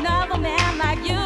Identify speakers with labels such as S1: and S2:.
S1: another man like you.